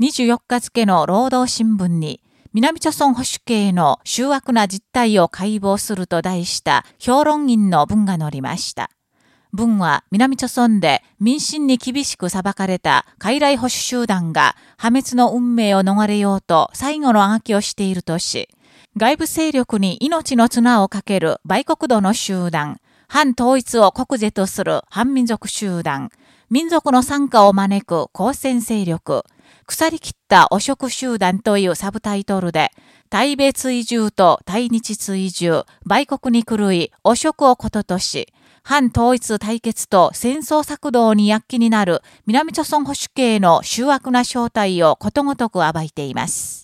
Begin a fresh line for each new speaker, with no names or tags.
24日付の労働新聞に、南朝鮮保守系の醜悪な実態を解剖すると題した評論員の文が載りました。文は南朝鮮で民心に厳しく裁かれた傀儡保守集団が破滅の運命を逃れようと最後のあがきをしているとし、外部勢力に命の綱をかける売国土の集団、反統一を国是とする反民族集団、民族の参加を招く公選勢力、腐り切った汚職集団というサブタイトルで、対米追従と対日追従、売国に狂い、汚職をこととし、反統一対決と戦争策動に躍起になる南朝鮮保守系の醜悪な正体をことごとく暴いています。